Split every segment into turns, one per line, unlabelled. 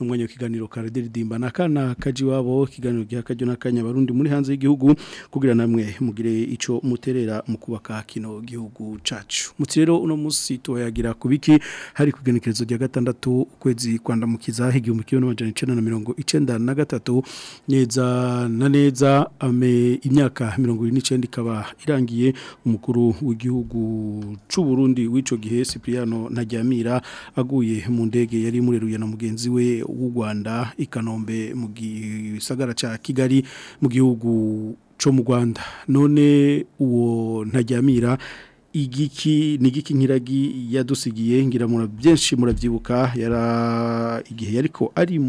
n'umwanya w'ikiganiro ka redidimba na kana kaji wabo ikiganiro giha akajyo n'akanya abarundi muri hanze y'igihugu kugira namwe mugire icyo muterera mu kubaka kino gihugu cacu mutsi rero uno munsi tuhayagira ku biki hari ku rya gatandatu ukwezi kwandamukiza igihumbi kimwe n'amajana icyenda na mirongo icyenda na gatatu neza na neza ame imyaka mirongo irindwi ikaba irangiye umukuru w'igihugu cy'u Burundi w'icyo gihe Cipriano Ntajyamira aguye mu ndege yari mureruye na mugenzi we w'u Rwanda ikanombe mu gisagara cya Kigali mu gihugu cyo mu Rwanda none uwo ntajyamira igiki ni igiki nk'iragi yadusigiye ngira byinshi murabyibuka yara igihe ariko ari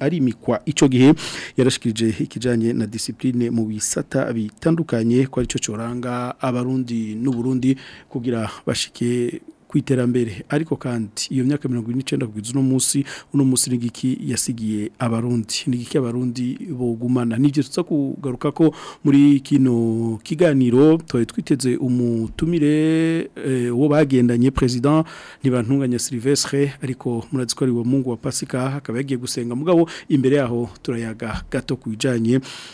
ari mikwa icyo gihe yarashikirije ikijanye na disipurine mu bisata bitandukanye ko aricyo cyoranga abarundi n'uburundi kugira bashike ku iterambere ariko kandi iyo myaka mirongo ine n'icyenda kugeza uno munsi uno yasigiye abarundi ni abarundi bogumana nibyo tuza kugaruka ko muri kino kiganiro twari twiteze umutumire eh, uwo bagendanye president nibantunganya silivesire ariko murazi ko ari uwo mungu wa pasika akaba yagiye gusenga mugabo imbere yaho turayaga gato ku
bijyanye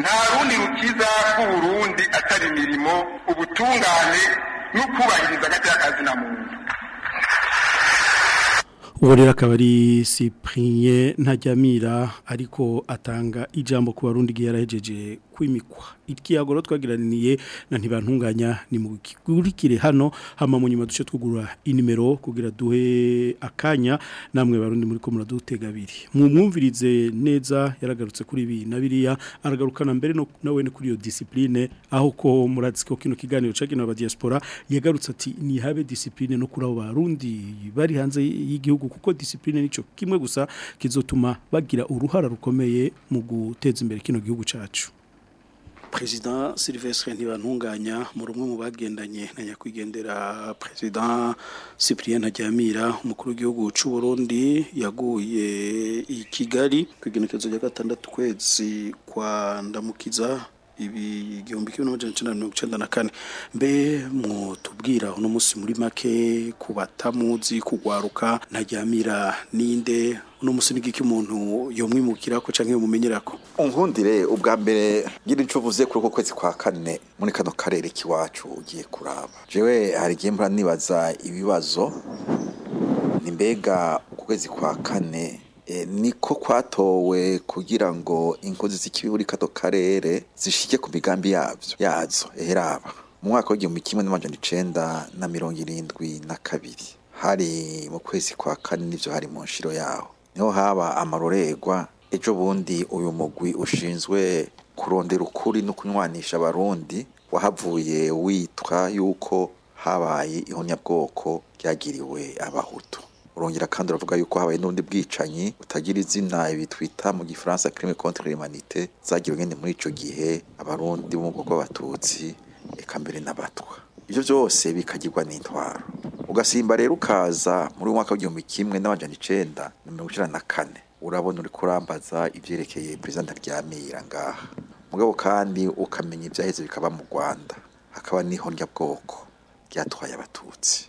nta rundi rukiza rw'uburundi atari imirimo ubutungane n'ukubahiriza agati k'akazi na muntu
ubu rero akaba ari sipuriye ntajyamira ariko atanga ijambo ku barundi igihe yarahejeje kwimikwa ikiyagoro twagiraniriye na ntibantunganya ni mu hano hama mu nyuma duce twugura inimero kugira duhe akanya namwe barundi muri ko muradutega abiri mwumvirize neza yaragarutse kuri ibi na biriya aragarukana mbere na ni kuri iyo disipurine aho ko muraditse ko kino kiganiro cyakino aba diaspora yagarutse ati ni habe disipurine no kuri abo bari hanze y'igihugu kuko disipurine nicyo kimwe gusa kizotuma bagira uruhara rukomeye mu guteza imbere kino gihugu cyacu President silvestre ntibantunganya mu rumwe mu bagendanye na nyakwigendera perezida cyprien ntajyamira umukuru w'igihugu cy'u Burundi yaguye i kigali ku igenekerezo rya gatandatu kwezi kwa ndamukiza igihumbi kimwe n'amajana icyenda na mirongo icyenda na kane mbe mwotubwira uno munsi muri make ku batamuzi kugwaruka ntajyamira ninde uno munsi n'igiki umuntu yomwimukira ko cyangwa yomumenyera ko
unkundire ubwa mbere ngira icyo uvuze kuri uko kwezi kwa kane muri kano karere k'iwacu ugiye kuraba jewe hari igihe mbura nibaza ibibazo ni mbega uku kwezi kwa kane Eh, niko kwatowe kugira ngo inkozi z'ikibi muri kato karere zishike ku migambi yabyo yazo eheraba mu mwaka w'igihumbi kimwe n'amajana icenda na mirongo irindwi na kabiri hari mu kwezi kwa kane nibyo hari mu nshiro yaho niho haba amarorerwa ejo bundi uyu mugwi ushinzwe kurondera ukuri no kunywanisha abarundi wahavuye witwa yuko habaye ihunyabwoko ryagiriwe abahutu urongera kandi uravuga yuko habaye n'undi bwicanyi butagira izina ibi bitwita mu gifaransa crime contre l'humanité zagiwe nyine muri icyo gihe abarundi bo mu bwoko bw'abatutsi eka mbere n'abatwa ibyo byose bikagirwa n'intwaro ugasimba rero ukaza muri mwaka w'igihumbi kimwe n'amajana icenda na mirongo icenda na kane urabona uri kurambaza ibyerekeye perezida Ntaryamira ngaha mugabo kandi ukamenya ivyaheze bikaba mu Rwanda hakaba n'ihonyabwoko ryatwaye abatutsi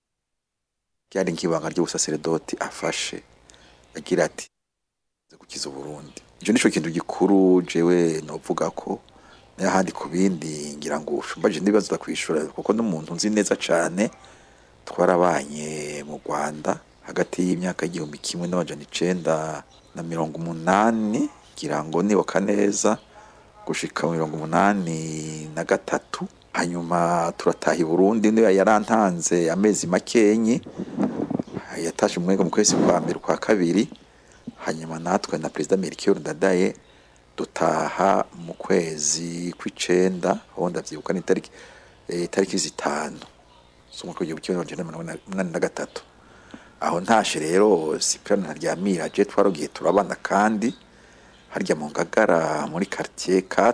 ryari nk'ibanga ry'ubusaseredoti afashe agira ati gukiza uburundi icyo ni cyo kintu gikuru jewe novuga ko n'ahandi ku bindi ngira ngo ushumbaje n'ibibazo ndakwishura kuko n'umuntu nzi neza cyane twarabanye mu rwanda hagati y'imyaka y'igihumbi kimwe n'amajana icenda na mirongo umunani ngira ngo nibuka neza gushika mirongo umunani na gatatu hanyuma turataha i burundi niyo yarantanze amezi makenyi yatashe mu mu kwezi kwa mbere kwa kabiri hanyuma natwe na perezida melchior dadaye dutaha mu kwezi kw'icenda aho ndavyibuka n'itariki itariki eh, zitanu z'umwaka w'igihumbi kimwe n'amajana umunani na gatatu aho ntashe rero Cyprien Ntaryamira je twarogiye turabana kandi harya mu Ngagara muri quartier 4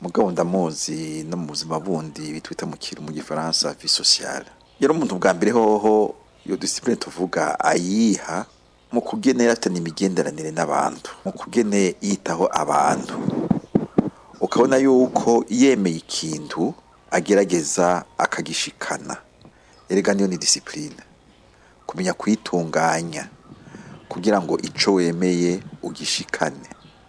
mugabo ndamuzi no mu buzima bundi bitwita mu kintu mu gifaransa vi sosiyale yari umuntu bwa mbere hoho iyo disipurine tuvuga ayiha mu kugenera afitanye imigenderanire n'abantu mu kugene yitaho abantu ukabona yuko yemeye ikintu agerageza akagishikana erega niyo ni disipurine kumenya kuyitunganya kugira ngo icyo wemeye ugishikane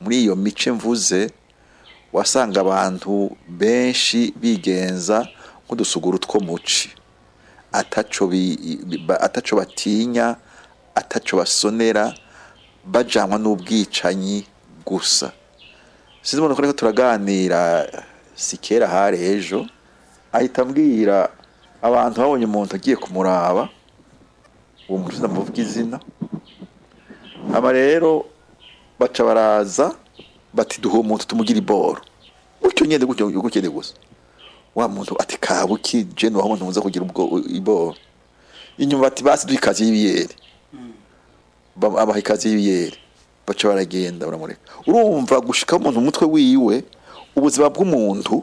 muri iyo mice mvuze wasanga abantu benshi bigenza nk'udusuguru two muci ataco batinya ataco basonera bajyanwa n'ubwicanyi gusa sinzi umuntu ko turaganira si kera hari ejo ahita ambwira abantu babonye umuntu agiye kumuraba uwo muntu ndamuvuga izina aba rero baca baraza bati duha umuntu tumugira iboro gutyo nyine gutyo gukene gusa wa muntu ati kabuki jene wa muntu kugira ubwo iboro inyuma bati basi duha ikazi y'ibiyeri hmm. abaha ikazi y'ibiyeri baca baragenda baramureka urumva gushikaho umuntu umutwe wiwe ubuzima bw'umuntu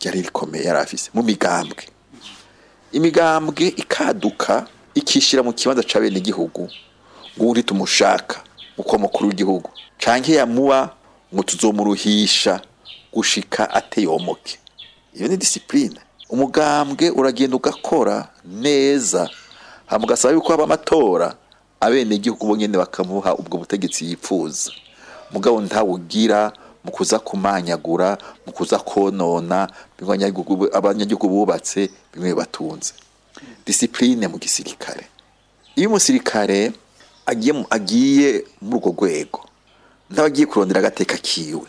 ryari rikomeye yari afise mu migambwe imigambwe ikaduka ikishyira mu kibanza cya bene igihugu ng'uri tumushaka uko mukuru w'igihugu canke yamuba ngo tuzomuruhisha gushika ateyomoke iyo ni disipurine umugambwe uragenda ugakora neza hama yuko haba amatora abenegihugu bo nyene bakamuha ubwo butegetsi yifuza mugabo ntawugira mu kuza kumanyagura mu kuza konona bimwe abanyagihugu bubatse bimwe batunze disipurine mu gisirikare iyo umusirikare agiye muri urwo rwego n'abagiye kurondera agateka kiwe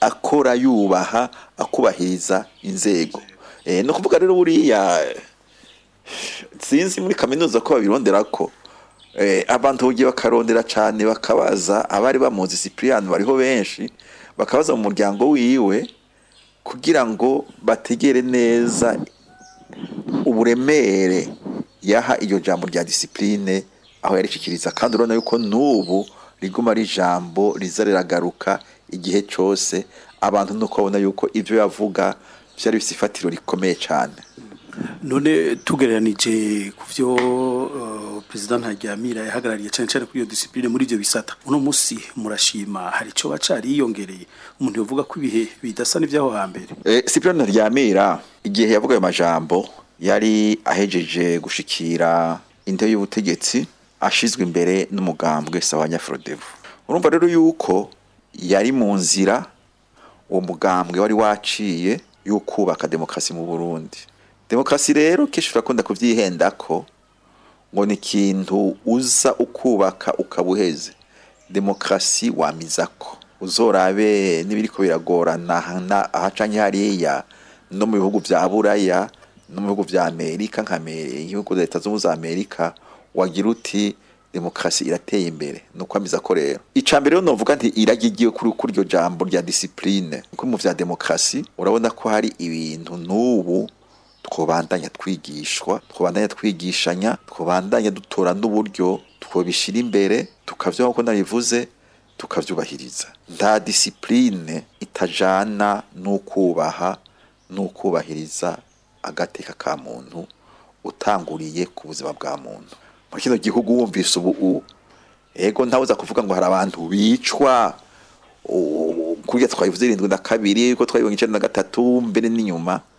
akora yubaha akubahiriza inzego eh, ni ukuvuga rero buriya sinzi muri kaminuza ko babirondera ko eh, abantu bugiye bakarondera cyane bakabaza abari bamuzi sipiriyani bariho benshi bakabaza mu muryango wiwe kugira ngo bategere neza uburemere yaha iryo jambo rya disipurine aho yarishikiriza kandi urabona yuko n'ubu riguma ari ijambo riza riragaruka igihe cyose abantu nuko babona yuko ibyo yavuga byari bifite ifatiro rikomeye cyane
none tugereranije ku byo uh, perezida ntaryamira yahagarariye cyane cyane kuri iyo disipurine muri ibyo bisata uno munsi murashima hari icyo bacari yiyongereye umuntu yavuga ko ibihe bidasa n'ibyaho hambere
sipirine eh, ntaryamira igihe yavuga ayo majambo yari ahejeje gushikira intebe y'ubutegetsi ashyizwe imbere n'umugambwe sawa nyafurodevu urumva rero yuko yari mu nzira uwo mugambwe wari waciye yo kubaka demokarasi mu burundi demokarasi rero kenshi turakunda kubyihenda ko ngo ni ikintu uza ukubaka ukaba uheze demokarasi wamiza ko uzorabe n'ibiri ko biragorana ahacanye hariya no mu bihugu bya buraya no mu bihugu bya amerika nk'ibihugu bya leta zunze za amerika wagira uti demokarasi irateye imbere ni ukwamiza ko rero icya mbere rero navuga nti iragigiwe kuri iryo jambo rya disipurine kuko mu bya demokarasi urabona ko hari ibintu n'ubu twobandanya twigishwa twobandanya twigishanya twobandanya dutora n'uburyo twobishyira imbere tukabyo nk'uko nabivuze tukabyubahiriza nta disipurine itajana n'ukubaha n'ukubahiriza agateka ka muntu utanguriye ku buzima bwa muntu muri kino gihugu wumvise ubu ego ntawuza kuvuga ngo hari abantu bicwa kurya twabivuze irindwi na kabiri ko twabibonye icenda na gatatu mbere n'inyuma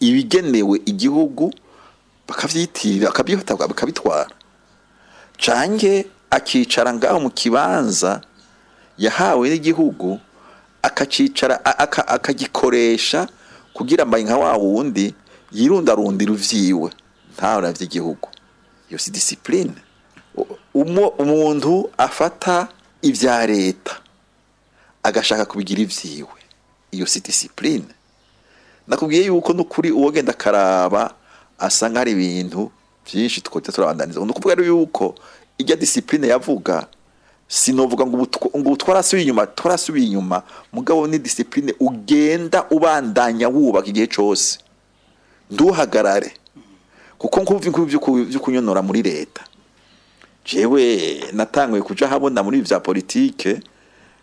ibigenewe igihugu bakabyitirira bakabifata bakabitwara cyangwa akicara ngaho mu kibanza yahawe n'igihugu akakicara akagikoresha kugira mbaye nka wa wundi yirundarundira ivyiwe ntawe vy'igihugu iyo si discipline umuntu afata ibya leta agashaka kubigira ibyiwe iyo si discipline nakubwiye yuko n'ukuri uwo genda akaraba asa nk'ari ibintu byinshi twajya turabandaniza ni ukuvuga yuko ijya discipline yavuga sinovuga ngo ubu twarasubiye inyuma twarasubiye inyuma mugabo ni disipurine ugenda ubandanya wubaka igihe cyose nduhagarare kuko byo kunyonora muri leta jewe natanguye kujya habona muri bya politike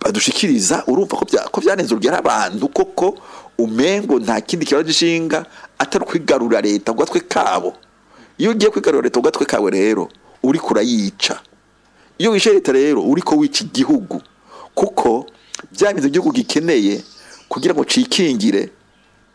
badushikiriza urumva ko byarenze urugero abantu koko umengo nta kindi kibazo gishinga atari kwigarura leta ngo gatwe kabo iyo ugiye kwigarura leta ngo gatwe kawe rero uri kurayica iyo wishe leta rero uri ko wica igihugu kuko byarenze igihugu gikeneye kugira ngo cikingire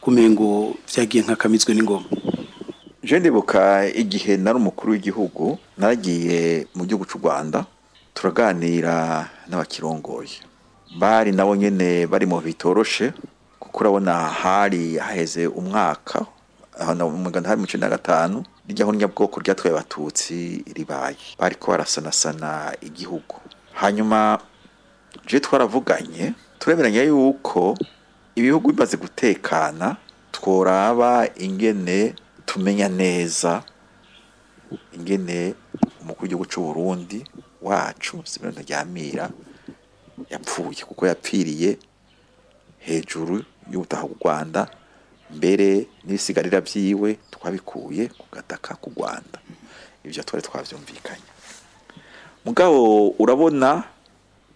kumengo byagiye nkakamitswe n'ingoma
je ndibuka igihe nari umukuru w'igihugu naragiye mu gihugu cy'u rwanda turaganira n'abakirongoye bari nabo nyine bari mu bitoroshe kuko urabona hari haheze umwaka mu magana hari mirongo na gatanu rijya aho nyabwoko ryatwaye abatutsi ribaye bariko barasanasana igihugu hanyuma je twaravuganye tureberanya yuko ibihugu bimaze gutekana tworaba ingene tumenya neza ingene umukuru w'igihugu c'u Burundi wacu Simoni Ntaryamira yapfuye kuko yapfiriye hejuru y'ubutaha bw'u Rwanda mbere n'ibisigarira byiwe twabikuye ku gataka k'u Rwanda ivyo twari twavyumvikanye mugabo urabona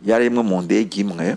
yarimwe mu ndege imwe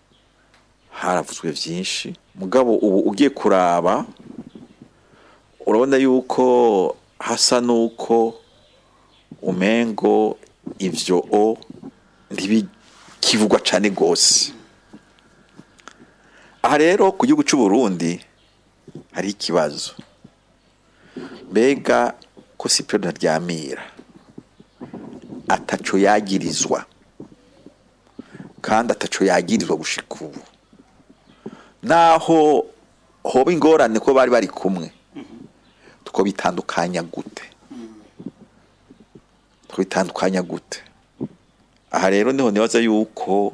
haravuzwe byinshi mugabo ubu ugiye kuraba urabona yuko hasa n'uko umengo ibyo o ntibikivugwa cyane rwose aha rero ku gihugu cy'u Burundi hari ikibazo mbega ko siporo ntaryamira ataco yagirizwa kandi ataco yagirizwa gushika ubu naho hoba ingorane ko bari bari kumwe two bitandukanya gute mm-hmm. two bitandukanya gute aha rero niho nibaza yuko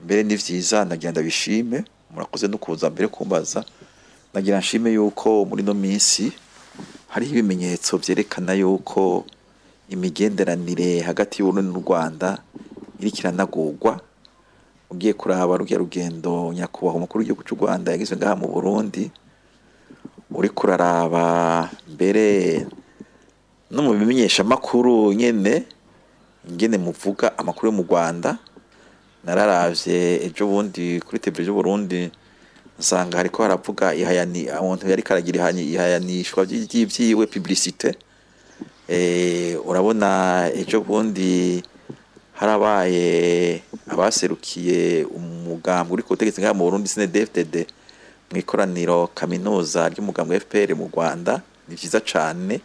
mbere ni byiza ndagenda bishime murakoze no kuza mbere kumbaza nagira nshime yuko muri ino minsi hariho ibimenyetso byerekana yuko imigenderanire hagati y'uburundi n'u rwanda iri ugiye kuraba rugero rugendo nyakubahwa umukuru w'igihugu cy'u rwanda yagize ngaha mu burundi uri kuraraba mbere no mu bimenyeshamakuru nyine ingene muvuga amakuru yo mu rwanda nararavye ejo bundi kuri televiziyo y'uburundi nsanga hariko haravuga ihayani umuntu yariko aragira ihayanishwa vy'ivyiwe publicite eh, urabona ejo bundi harabaye abaserukiye umugambwe uriko ubutegetsi ngaha mu burundi snedfdd mu ikoraniro kaminuza ry'umugambi fpr mu rwanda ni vyiza cane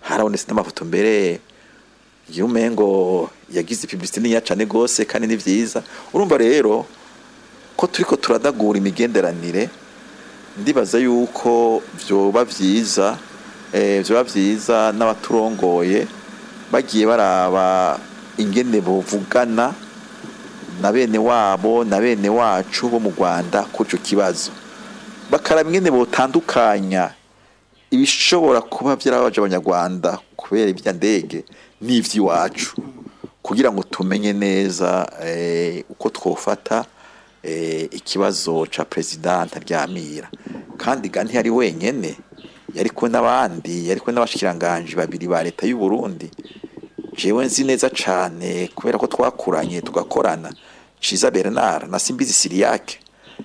harabonetse n'amafoto mbere iyo yagize publicité n'iya cyane rwose kandi ni byiza urumva rero ko turi ko turadagura imigenderanire ndibaza yuko byoba byiza byoba eh, byiza n'abaturongoye bagiye baraba ingene buvugana na bene wabo na bene wacu bo mu rwanda kuri icyo kibazo bakaraba ingene butandukanya ibishobora kuba byarabaje abanyarwanda kubera ndege n'iby'iwacu kugira ngo tumenye neza eh, uko twafata eh, ikibazo cya perezida ryamira kandi ga ntiyari wenyine yari kumwe n'abandi yari kumwe n'abashikiranganji babiri ba leta y'u Burundi jewe nzi neza cyane kubera ko twakuranye tugakorana Ciza Bernard na Simbizi Siriyake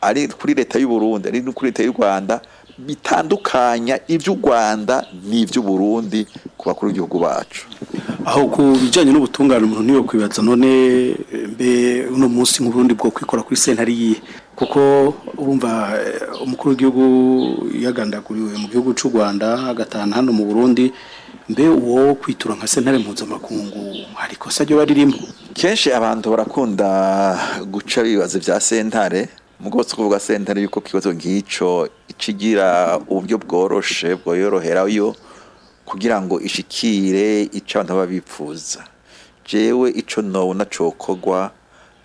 ari kuri leta y'u Burundi ari no kuri leta y'u Rwanda bitandukanya iby'u rwanda Burundi ku bakuru b'igihugu bacu
aho ku bijyanye n'ubutungane umuntu niyo kwibaza none mbe uno munsi nk'uburundi bwo kwikora kuri sentari yiye kuko urumva eh, umukuru w'igihugu yagandaguriwe mu gihugu cy'u rwanda agatana hano mu burundi mbe uwo kwitura nka sentare mpuzamakungu hari ikosa ryo baririmo
kenshi abantu barakunda guca ibibazo bya sentare mu rwego kuvuga sentare yuko ikibazo nk'icyo kigira uburyo bworoshe bworoherayo kugira ngo ishikire icyo abantu baba bipfuza jewe icyo nabona cokogwa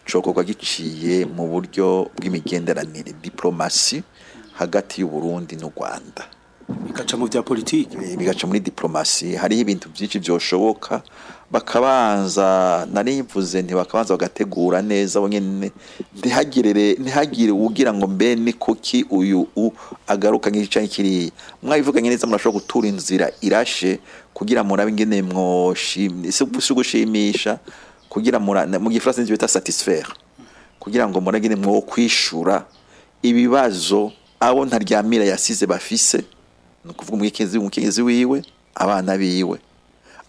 cokogwa giciye mu buryo bw'imigenderanire diporomasi hagati y'u Burundi n'u Rwanda
bigaca mu bya politiki
eh, bigaca muri diporomasi hariho ibintu byinshi byoshoboka bakabanza narivuze ntibakabanza bagategura neza nyine ntihagire ntihagire ugira ngo mbe ni kuki uyu agaruka nk'igice kiriya mwabivuganye neza murashobora gutura inzira irashe kugira murabe ingene mwoshimye si ugushimisha kugira mu gifaransa n'ibyo bita satisifera kugira ngo murage mwo kwishura ibibazo abo ntaryamira yasize bafise ni ukuvuga umukenyezi wiwe abana biwe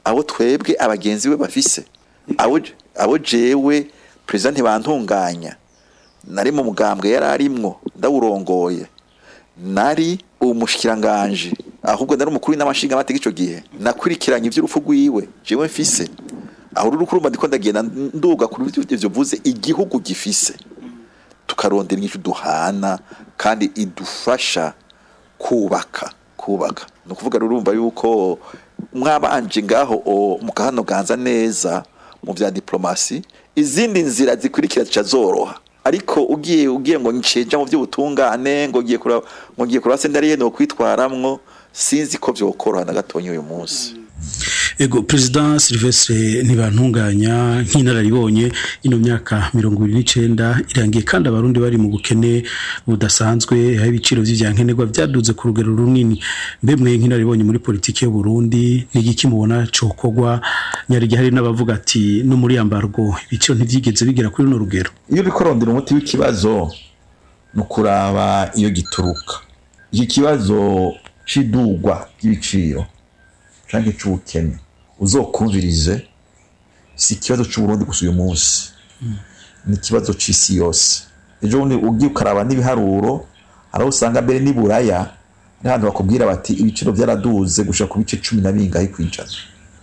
abo twebwe abagenzi be bafise abo jewe perezida ntibantunganya nari mu mugambwe yari arimwo ndawurongoye nari umushyikiranganje ahubwo nari umukuru w'inamashinga amategeko icyo gihe nakurikiranye iby'urupfu rwiwe jewe mfise aho ruri kurumva ndiko ndagenda nduga kuri ivyo vuze igihugu gifise tukarondera inyishu duhana kandi idufasha kubaka kubaka ni ukuvuga urumva yuko mwabanje ngaho mukahanoganza neza mu bya diplomasi izindi nzira zikurikira zoroha ariko ugiye ugiye ngo nshinja mu by'ubutungane ngo ngiye kurasendariye ni ukwitwaramwo sinzi ko byokoroha na gatonya uyu munsi
ego perezida silivesire ntibantunganya nk'inararibonye ino myaka mirongo ibiri n'icyenda irangiye kandi abarundi bari mu bukene budasanzwe aho ibiciro by'ibyankenerwa byadutse ku rugero runini mbemwe nk'inararibonye muri politiki y'u Burundi n'igiki mubona cokogwa nyarige hari n'abavuga ati no muri yambarwo ibiciro ntibyigeze bigera kuri runo rugero
iyo uriko urondera umuti w'ikibazo ni ukuraba iyo gituruka iki kibazo cy'idugwa ry'ibiciro cyangwa incubukene uzokumvirize si ikibazo cy'uburundi gusa uyu munsi ni ikibazo cy'isi yose ejo bundi ugiye ukaraba n'ibiharuro hari aho usanga mbere n'i buraya n'ahantu bakubwira bati ibiciro byaraduze gushyira ku bice cumi na bingahe
ku ijana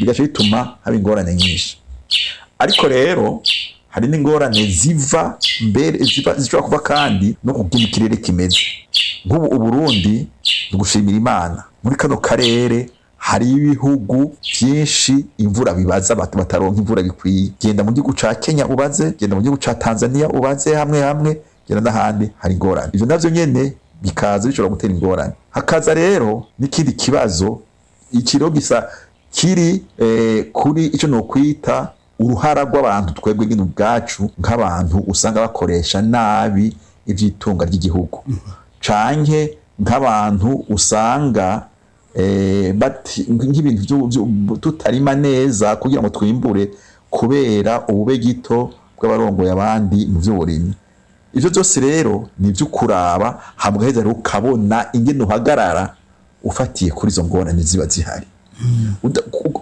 bigaca bituma haba ingorane nyinshi ariko rero hari n'ingorane ziva mbere zishobora kuba kandi no kubwira ikirere kimeze nk'ubu uburundi dugushimira imana muri kano karere hari ibihugu byinshi imvura bibaza bataronka imvura bikwiye genda mu gihugu cya kenya ubaze genda mu gihugu cya tanzania ubaze hamwe hamwe genda n'ahandi hari ingorane ivyo navyo nyene bikaza bishobora gutera ingorane hakaza rero n'ikindi kibazo ikiro gisa kiri eh, kuri icyo ni ukwita, uruhara rw'abantu twebwe nyine ubwacu nk'abantu usanga bakoresha nabi iby'itunga ry'igihugu canke nk'abantu usanga eh, nk'ibintu tutarima neza kugira ngo twimbure kubera ubube gito bw'abarongoye abandi mu by'uburimyi ibyo byose rero ni iby'ukuraba hambwa heza rero ukabona ingene uhagarara ufatiye kuri izo ngorane ziba zihari hmm.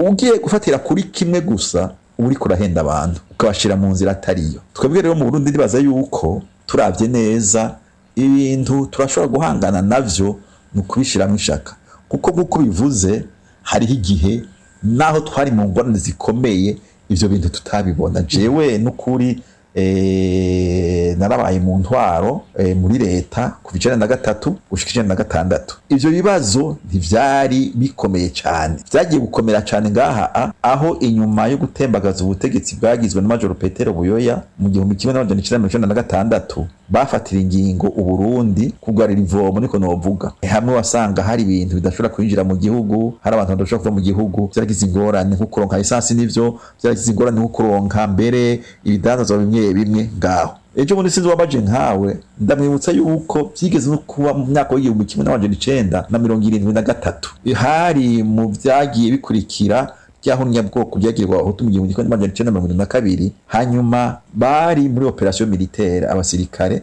ugiye gufatira kuri kimwe gusa uri kurahenda abantu ukabashira mu nzira atariyo twebwe rero mu Burundi ndibaza yuko turabye neza ibintu turashobora guhangana navyo ni ukubishiramo ishaka kuko nk'uko bivuze hariho igihe naho twari mu ngorane zikomeye ibyo bintu tutabibona jewe n'ukuri Eh, narabaye mu ntwaro eh, muri leta kuva icyenda na gatatu gushyika icyenda na gatandatu ibyo bibazo ntibyari bikomeye cyane byagiye gukomera cyane ngaha aho inyuma yo gutembagaza ubutegetsi bwagizwe na majoro petero buyoya mu gihumbi kimwe n'amajana icyenda mirongo icyenda na gatandatu bafatira ingingo uburundi kugarira ivomo niko novuga eh, hamwe wasanga hari ibintu bidashobora kwinjira mu gihugu hari abantu badashobora kuva mu gihugu byaragize ingorane nko kuronka lisansi n'ibyo byaragize ingorane nko kuronka mbere ibidandazwa bimwe ibihe bimwe ngaho ejo bundi sinzi wabaje nkawe ndamwibutsa yuko byigeze no kuba mu myaka y'igihumbi kimwe n'amajana icenda na mirongo irindwi na gatatu hari mu byagiye bikurikira byaho nyabwoko byagirwa abahutu mu gihumbi kimwe n'amajana icenda na mirongo irindwi na kabiri hanyuma bari muri operasiyo militaire abasirikare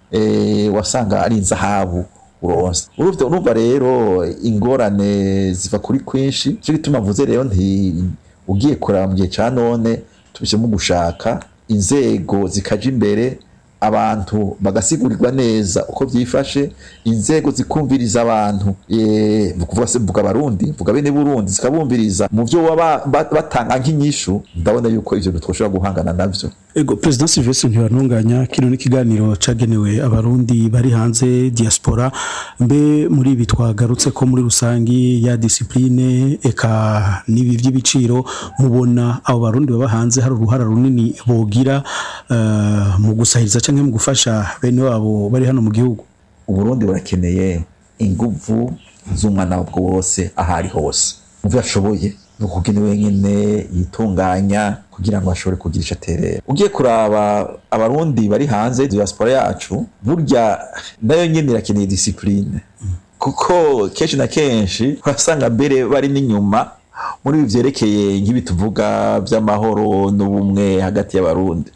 eh, wasanga ari inzahabu uronse urumva urumva rero ingorane ziva kuri kwinshi cyo gituma mvuze rero nti ugiye kuraba mu gihe cya none tubishyemo gushaka inzego zikaja imbere abantu bagasigurirwa neza uko byifashe inzego zikumviriza abantu vuga se mvuga abarundi mvuga bene burundi zikabumviriza mu byo baba batanga nk'inyishu ndabona yuko ibyo bitwoshobora guhangana nabyo
ego perezida silvestre ntibantunganya kino n’ikiganiro cyagenewe abarundi bari hanze diaspora mbe muri ibi twagarutse ko muri rusange ya disipurine eka n'ibi by'ibiciro mubona abo barundi baba hanze hari uruhara runini bogira eh, mu gusahiriza cyangwa mu gufasha bene wabo bari hano mu gihugu
uburundi burakeneye ingufu z'umwana wabwo wose aho ari hose muvyo ashoboye ni ukugena wenyine yitunganya kugira ngo ashobore kugira ico aterera ugiye kuraba abarundi bari hanze diaspora yacu burya nayo nyene irakeneye disipurine kuko kenshi na kenshi urasanga mbere bari n'inyuma muri ibi vyerekeye nk'ibi tuvuga vy'amahoro n'ubumwe hagati y'abarundi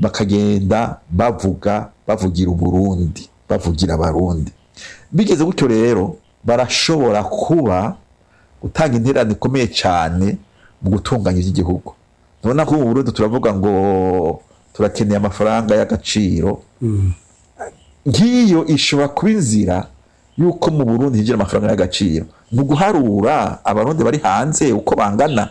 bakagenda bavuga bavugira uburundi bavugira abarundi bigeze gutyo rero barashobora kuba gutanga intererano ikomeye cyane mu gutunganya iby'igihugu tubona ko ubu Burundi turavuga ngo turakeneye amafaranga y'agaciro nk'iyo ishobora kuba inzira y'uko mu Burundi hinjira amafaranga y'agaciro ni uguharura abarundi bari hanze uko bangana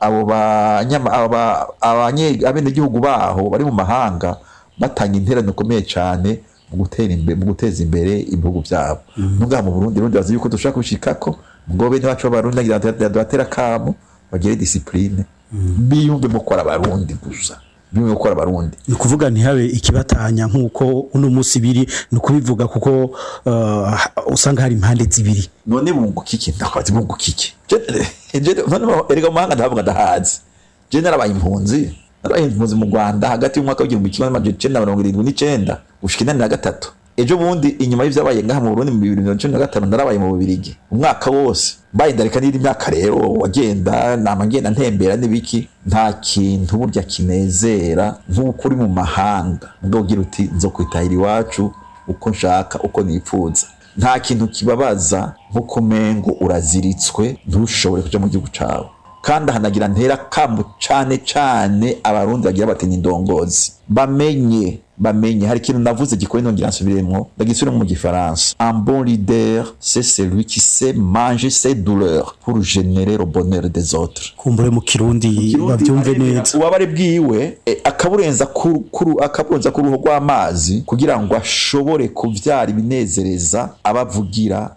abo abenegihugu baho bari mu mahanga batanga interano ikomeye cyane mu guteza imbere ibihugu byabo mm-hmm. ntungaha mu burundi bazi yuko dushobora kubishikako ngo bene wacu b'abarundi ntibatera akamo bagire disipurine biyumve mukora abarundi gusa bimwe gukora abarundi
ni ukuvuga ntihabe ikibatanya nk'uko uno munsi biri ni ukubivuga kuko uh, usanga hari impande zibiri
none bunguka iki ndakwazi bunguka iki erega mu mahanga ndahavuga ndahazi je narabaye impunzi narabaye impunzi mu rwanda hagati y'umwaka w'igihumbi kimwe n'amajana icenda mirongo irindwi n'icenda gushika inani na gatatu ejo bundi inyuma y'ibyabaye ngaha mu Burundi mu bibiri mirongo icenda na gatanu narabaye mu Bubiligi umwaka wose mbaye ndareka n'indi myaka rero wagenda nama ngenda ntembera n'ibiki nta kintu burya kinezera nk'uko uri mu mahanga ubwo ugira uti nzokwitahira iwacu uko nshaka uko nipfuza nta kintu kibabaza nko kumengo uraziritswe ntushobore kuja mu gihugu cawe kandi ahanagira ntera kamu cane cane abarundi bagira bati ni ndongozi bamenye bamenye hari ikintu navuze gikore nongera nsubiremo ndagisubiremo mu gifaransa un bon leader c'est celui qui sait manger ses douleurs pour générer le
kumbure mu kirundi babyumve neza
uwabare bwiwe akaburenza eh, kuru akaburenza ku rw'amazi kugira ngo ashobore kubyara ibinezereza abavugira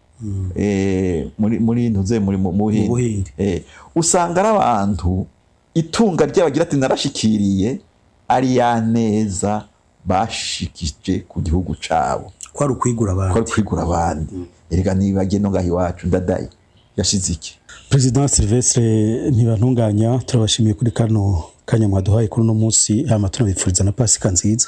Eh, muri ntuze muri mu
buhinde
eh, usanga ari abantu itunga ry'abagira ati narashikiriye ari ya neza bashikije ku gihugu cyabo
kwari ukwigura abandi
kwari ukwigura abandi mm. erega niba geno ngaho iwacu ndadaye yashize iki
perezida silvestre ntibantunganya turabashimiye kuri kano kanya mwaduhaye kuri uno munsi hanyuma bifuriza na pasika nziza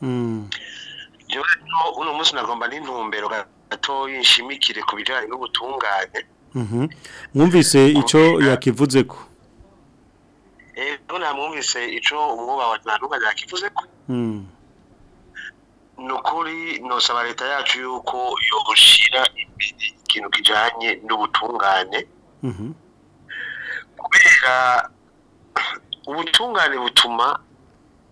mm.
uno munsi nagomba n'intumbero gato yishimikire ku bijyanye n'ubutungane
mm-hmm. mwumvise icyo yakivuze ko
nta mwumvise icyo umwuba wa ntanuba yakivuze ko
mm.
nukuri nosaba leta yacu y'uko yogushyira imbere ikintu kijyanye n'ubutungane
mm mm-hmm
kubera ubutungane butuma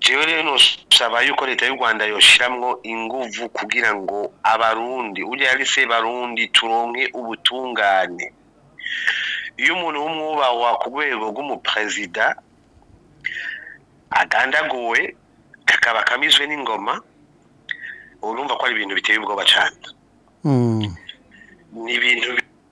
jewe rero nusaba yuko leta y'u rwanda yoshiramwo inguvu kugira ngo abarundi urya yarise barundi turonke ubutungane iyo umuntu w'umwubahwa ku rwego rw'umuperezida agandaguwe akaba akamizwe n'ingoma urumva ko ari ibintu biteye ubwoba cyane
mm.
ni ibintu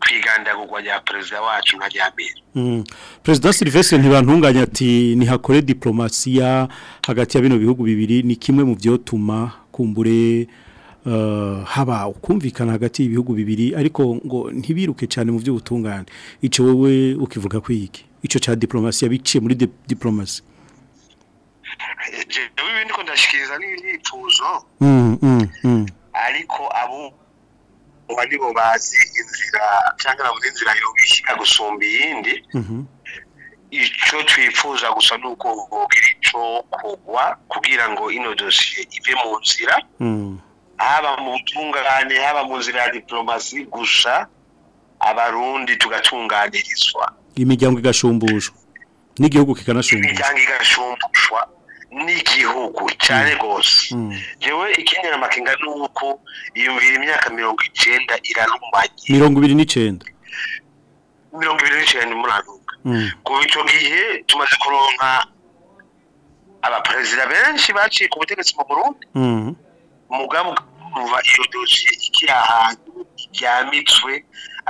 kwiganda kurwanya perezida wacu nka ryambere
mhm. perezida silivesire ntibantunganya ati ntihakore diporomasiya hagati ya bino bihugu bibiri ni kimwe mu byotuma kumbure Eh, haba ukumvikana hagati y'ibihugu bibiri ariko ngo ntibiruke cyane mu by'ubutungane icyo wowe ukivuga ko iki icyo cya diporomasi yabiciye muri diporomasi
jewe ibindi ko ndashikiriza n'imyitozo
mm, mm, mm.
ariko abo bari bo bazi inzira cyangwa nabo inzira yobishika gusumba iyindi
mm-hmm.
ico twifuza gusa nuko bogira kugwa kugira ngo ino dosiye ive mu nzira
mm.
haba mu butungane haba mu nzira ya diplomasi gusha abarundi tugatunganirizwa
imiryango igashumbushwa n'igihugu kikanashumbushwa
imiryango igashumbushwa n'igihugu cyane hmm. rwose
yewe
hmm. ikindi amakenga ni uko iyumvira imyaka mirongo icyenda irarumanye
mirongo ibiri n'icyenda
mirongo ibiri n'icyenda muraduka
hmm.
kuva icyo gihe tumaze kuronka abaperezida benshi baciye ku butegetsi mu burundi umugambi kuva iyo dosiye ikiri ahantu ijyamitswe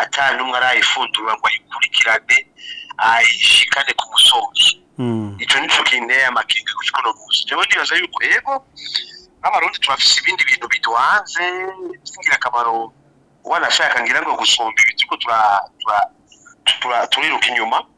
atari umwe arayifundura ngo ayikurikirane ayishikane ku musozi
hmm.
icyo nicyo kinteye amakenga ku kino munsi rero ndibaza yuko yego nk'abarundi turafise ibindi bintu biduhanze bifitiye akamaro wanashaka ngira ngo gusumba ibiti ko turiruka inyuma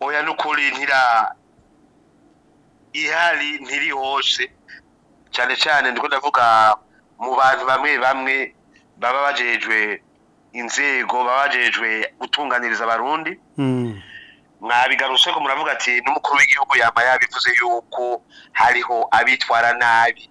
oya n'ukuri ntira ihari ntiri hose cyane cyane ndiko ndavuga mu bantu bamwe bamwe baba bajejwe inzego baba bajejwe gutunganiriza abarundi
mm.
mwabigarutse ko muravuga ati n'umukuru w'igihugu yaba yabivuze yuko hariho abitwara nabi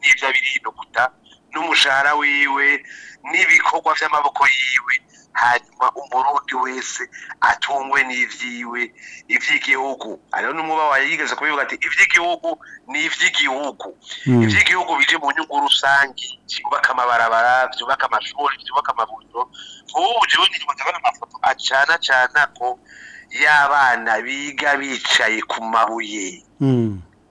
n'ibyo abiri no guta n'umushahara wiwe n'ibikorwa by'amaboko yiwe hanyuma umurundi wese atungwe n'ivyiwe ivy'igihugu ariho n'umuba yigeze kubivuga ati ivy'igihugu ni ivy'igihugu
hmm.
ivy'igihugu bije mu nyungu rusange vyubaka amabarabara vyubaka amashuri vyubaka amavuriro nk'ubu jewe ndimo amafoto acana acanako y'abana biga bicaye ku mabuye hmm.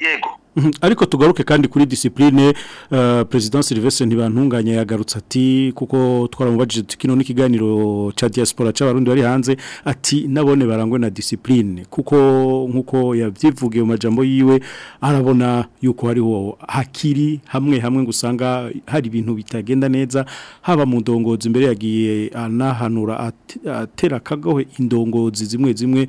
yego
Mhm. ariko tugaruke kandi kuri disipurine eh, perezida Silvestre ntibantunganye yagarutse ati kuko twaramubajije tukino n'ikiganiro cya diaspora cy'abarundi bari hanze ati nabone barangwe na discipline kuko nk'uko yabyivugiye mu majambo yiwe arabona yuko hariho hakiri hamwe hamwe ngo hari ibintu bitagenda neza haba mu ndongozi imbere yagiye anahanura atera akagawe indongozi zimwe zimwe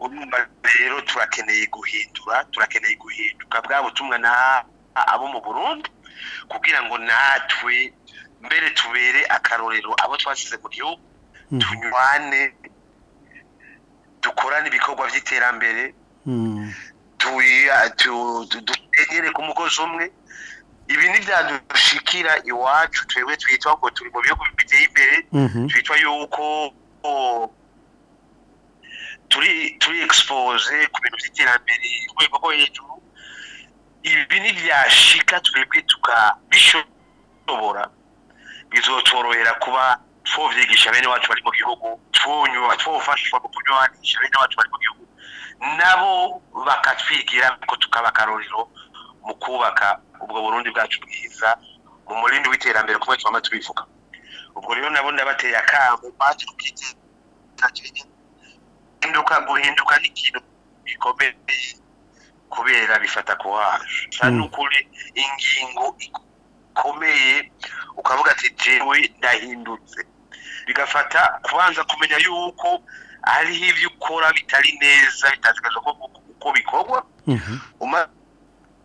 urumva rero turakeneye guhindura turakeneye guhinduka bwa butumwa na abo mu burundu kugira ngo natwe mbere tubere akarorero abo twasize mu gihugu hmm. tunywane dukorane ibikorwa by'iterambere hmm. dutegere ku mugozi umwe ibi ntibyadushikira iwacu twebwe twitwa ko turi mu bihugu biteye imbere
hmm.
twitwa yuko turi turi expose ku bintu by'iterambere urwego rwo hejuru ibi ntibyashika twebwe tukabishobora bizotworohera kuba twovyigisha bene wacu bari mu gihugu twonywa twofashwa mu kunywanisha bene wacu bari mu gihugu nabo bakatwigira ko tukaba akarorero mu kubaka ubwo burundi bwacu bwiza mu murindi w'iterambere kumwe twama tubivuga ubwo rero nabo ndabateye akamo bacu kukigira guhinduka guhinduka n'ikintu gikomeye kubera bifata courage cyane hmm. ukuri ingingo ikomeye ukavuga ati jewe ndahindutse bigafata kubanza kumenya yuko hariho ibyo ukora bitari neza bitagaragaza uko bikorwa
mhm. umaze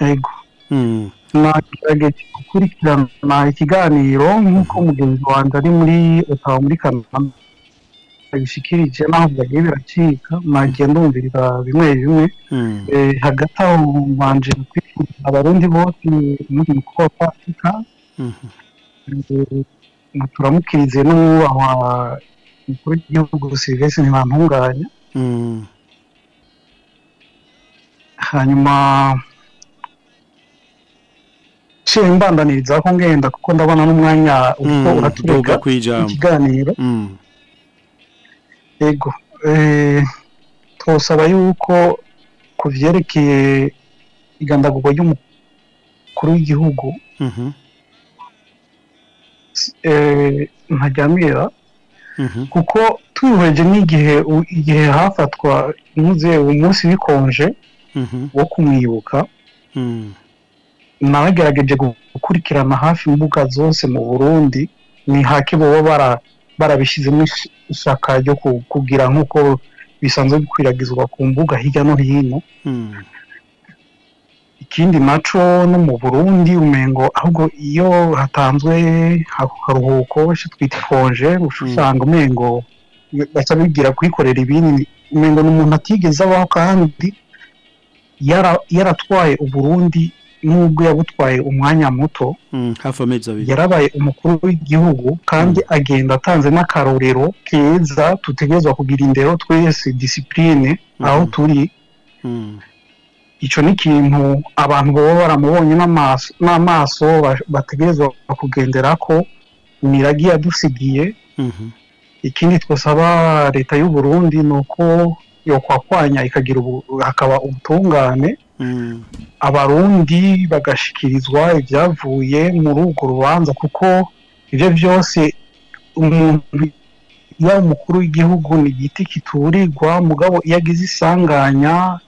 yego
hmm. nagerageje gukurikirana ikiganiro nk'uko hmm. mugenzi wanjye ari muri otawa muri kanama babishikirije naho byagiye biracika nagiye ndumviriza bimwe bimwe hmm. eh, hagati aho mbanje abarundi bose umunsi mukuru wa eh, turamukirize n'uwubahwa umukuru w'igihugu serivisi ntibantunganya hanyuma nshira imbandaniriza ko ngenda kuko ndabona n'umwanya ubwo mm, uratureka ikiganiro yego mm. eh, twasaba yuko ku byerekeye igandagurwa ry'umukuru w'igihugu mm-hmm. eh, ntajyamira mm-hmm. kuko twihweje n'igihe igihe hafatwa umunsi bikonje mm-hmm. wo kumwibuka mm. nabagerageje gukurikirana hafi imbuga zose mu burundi ni hake baba barabishyizemo ishyaka ryo kugira nk'uko bisanzwe bikwiragizwa ku mbuga hirya no hino hmm. ikindi naco no mu burundi umengo ahubwo iyo hatanzwe akaruhuko twita konje usanga hmm. umengo baca bigira kwikorera ibindi umengo ni umuntu atigeze abaho kandi yaratwaye uburundi nubwo yagutwaye umwanya muto
hmm, hafi amezi abiri
yarabaye umukuru w'igihugu kandi hmm. agenda atanze n'akarorero keza tutegerezwa kugira indero twese disipurine hmm. aho turi icyo ni ikintu abantu baba baramubonye n'amaso bategerezwa kugendera ko imirage yadusigiye ikindi twasaba leta y’u y'uburundi ni uko yokwahwanya ikagira hakaba ubutungane abarundi bagashikirizwa ibyavuye muri urwo rubanza kuko ibyo byose umuntu iyo umukuru w'igihugu ni igiti kiturigwa mugabo iyo agize isanganya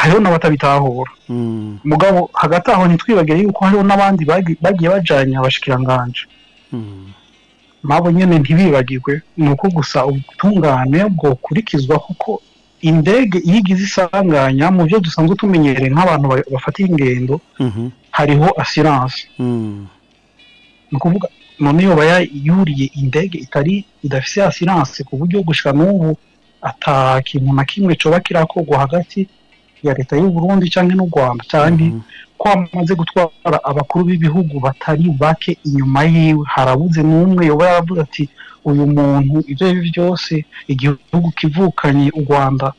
hariho n'abatabitahura
hmm.
mugabo hagati aho ntitwibagire yuko hariho n'abandi bagiye bajyanye abashikiranganje nabo hmm. nyine ntibibagirwe ni uko gusa ubutungane bwokurikizwa kuko indege iyo igize isanganya mu byo dusanzwe tumenyereye nk'abantu bafatira ingendo
mhm.
hariho
asiranse
ni ukuvuga none yoba yuriye indege itari idafise asiranse ku buryo gushika n'ubu ata kintu na kimwe coba kirakorwa hagati ya leta y'u Burundi cyangwa n'u Rwanda kandi
mm
ko amaze gutwara abakuru b'ibihugu batari bake inyuma yiwe harabuze n'umwe yoba yaravuze ati uyu muntu ivyo byose igihugu kivukanye u Rwanda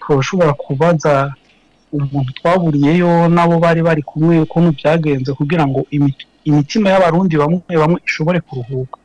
twoshobora kubaza umuntu twaburiyeyo nabo bari bari kumwe ukuntu byagenze kugira ngo imitima y'abarundi bamwe bamwe ishobore kuruhuka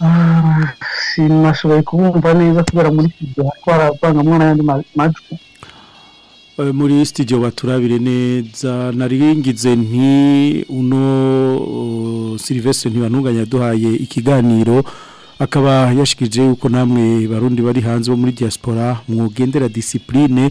ah, sinashoboye kubumva neza kubera muri iki gihe twaravangamwo n'ayandi majwi
Eh, muri studio baturabire neza naringize nti uno oh, Silvestre ntibanunganya duhaye ikiganiro akaba yashikije uko namwe barundi bari hanze bo muri diaspora mwugendera discipline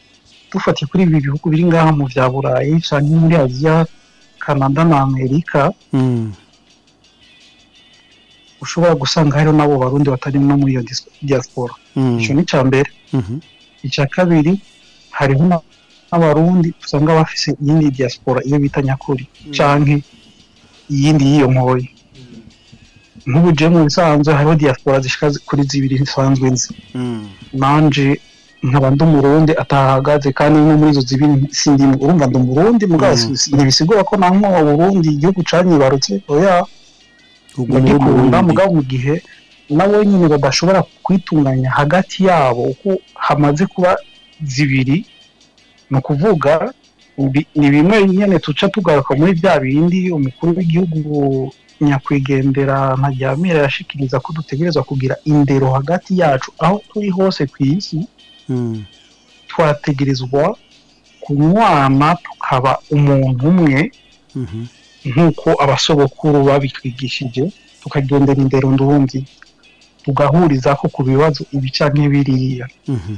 dufatiye kuri ibi bihugu biri ngaha mu bya burayi cyane muri aziya kanada na amerika
hmm.
ushobora gusanga hariho n'abo barundi batari no muri iyo diaspora
hmm.
icyo ni icya mbere icya kabiri hariho nk'abarundi usanga bafise iyindi diaspora iyo bita nyakuri mm. canke iyindi y'iyo nkoye mm. nk'ubu mu bisanzwe hariho diaspora zishika kuri zibiri zisanzwe nzi
mm.
nanje nkaba ndi umurundi atahagaze kandi no muri izo zibiri sindimwe urumva ndi umurundi ntibisigura ko na nk'uwo burundi igihugu canyibarutse oya ndagikunda mugabo mu gihe nabo nyine badashobora kwitunganya hagati yabo uko hamaze kuba zibiri ni ukuvuga ni bimwe nyine tuca tugaruka muri bya bindi umukuru w'igihugu nyakwigendera ntajyamira yashikiriza ko dutegereza kugira indero hagati yacu aho turi hose ku isi
hmm.
twategerezwa kunywana tukaba umuntu umwe
mm-hmm.
nk'uko abasogokuru babitwigishije tukagendera indero ndundi tugahuriza ko ku bibazo
ibica nk'ibiriya mm-hmm.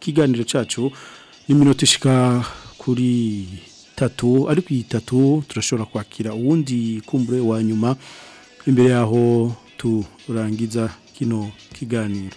kiganiro cyacu n'iminota ishika kuri tatu ariko iyi tatu turashobora kwakira uwundi kumbure wa nyuma imbere yaho turangiza kino kiganiro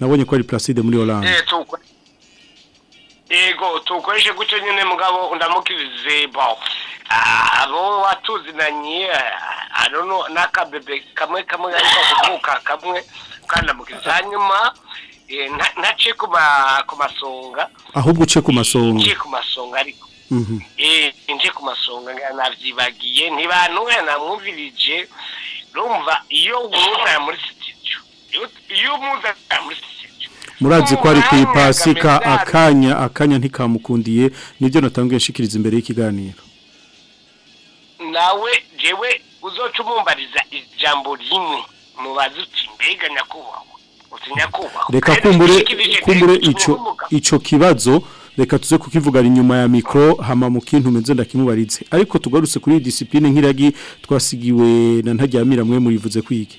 nabonye ko ari placide muri
eh, orange yego tuwukoreshe gutyo nyine mugabo ndamukize bo abo watuzinanye n'akabebe kamwe kamwe ariko kuvuka kamwe ukandamukiza hanyuma eh, ntace ku masonga
ahubwo uce ku masonga
uce ku masonga ariko
mhm.
eh, nje ku masonga nabyibagiye ntibantuwe namwumvirije rumva iyo umwuzana muri sitidiyo iyo umwuzana muri sitidiyo
murazi ko ari ku akanya akanya ntikamukundiye nibyo natangiye nshikiriza imbere y'ikiganiro
nawe jewe uzoca ijambo rimwe mubaze uti mbega
reka kumbure kumbure ico ico kibazo reka tuze kukivugana inyuma ya mikoro hama mu kintu meze ndakimubarize ariko tugarutse kuri disipline nk'iragi twasigiwe na ntajyamira mwe murivuze
kwige